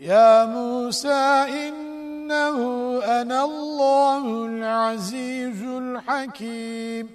يا موسى إنه أنا الله العزيز الحكيم.